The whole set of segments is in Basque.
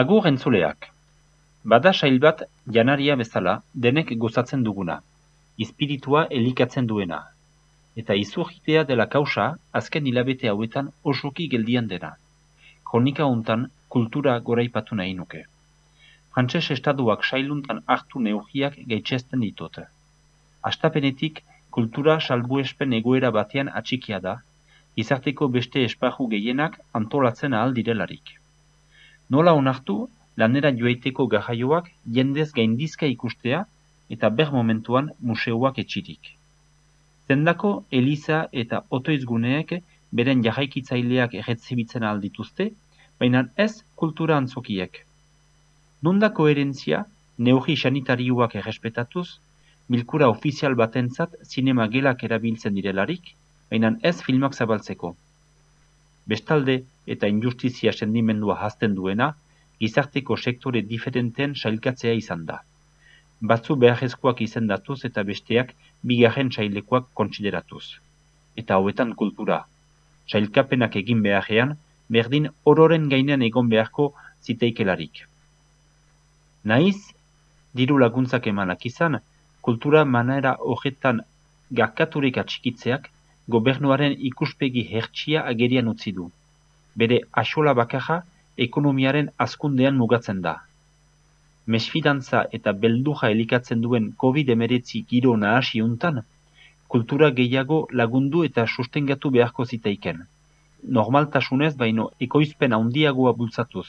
Agur entzuleak. Bada sail bat janaria bezala denek gozatzen duguna, izpiritua elikatzen duena. Eta izurritea dela kausa azken hilabete hauetan osoki geldian dena. Kronika hontan kultura goraipatu nahi nuke. Frantses estaduak sailuntan hartu neurriak gaitxesten ditut. Astapenetik kultura salbuespen egoera batean atxikia da, izarteko beste esparru gehienak antolatzen ahal direlarik. Nola onartu, lanera joaiteko garraioak jendez gaindizka ikustea eta ber momentuan museoak etxirik. Zendako Eliza eta Otoizguneek beren jarraikitzaileak erretzibitzen ahal dituzte, baina ez kultura antzokiek. Nunda koherentzia, neurri sanitarioak errespetatuz, bilkura ofizial batentzat zinema gelak erabiltzen direlarik, baina ez filmak zabaltzeko. Bestalde eta injustizia sendimendua hazten duena, gizarteko sektore diferenteen sailkatzea izan da. Batzu beharrezkoak izendatuz eta besteak bigarren sailekoak kontsideratuz. Eta hauetan kultura. Sailkapenak egin beharrean, berdin ororen gainean egon beharko ziteikelarik. Naiz, diru laguntzak emanak izan, kultura manera horretan garkaturik atxikitzeak gobernuaren ikuspegi hertsia agerian utzi du. Bere asola bakarra ekonomiaren azkundean mugatzen da. Mesfidantza eta belduja elikatzen duen COVID-19 giro nahasi untan, kultura gehiago lagundu eta sustengatu beharko zitaiken. Normaltasunez baino ekoizpen handiagoa bultzatuz,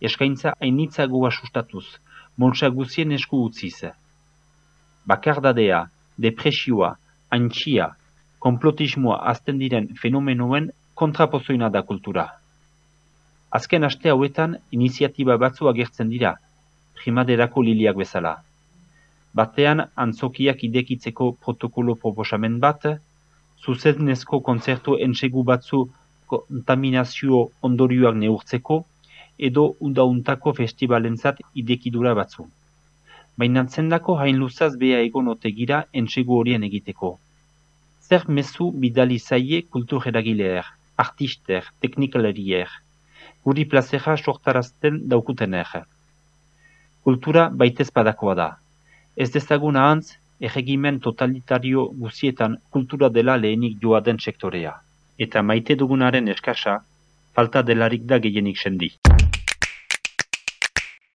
eskaintza hainitzagoa sustatuz, molsa guzien esku utziz. Bakardadea, depresioa, antxia, komplotismoa azten diren fenomenoen kontrapozoina da kultura. Azken aste hauetan iniziatiba batzu agertzen dira, primaderako liliak bezala. Batean antzokiak idekitzeko protokolo proposamen bat, zuzenezko kontzertu entsegu batzu kontaminazio ondorioak neurtzeko, edo udauntako festivalentzat idekidura batzu. Baina zendako hain luzaz beha egonote gira entsegu horien egiteko. Zer mezu bidali zaie kultur eragileer, artister, teknikalerier, guri plazera sortarazten daukutener. Kultura baitez padakoa da. Ez dezagun ahantz, erregimen totalitario guzietan kultura dela lehenik joa den sektorea. Eta maite dugunaren eskasa, falta delarik da gehienik sendi.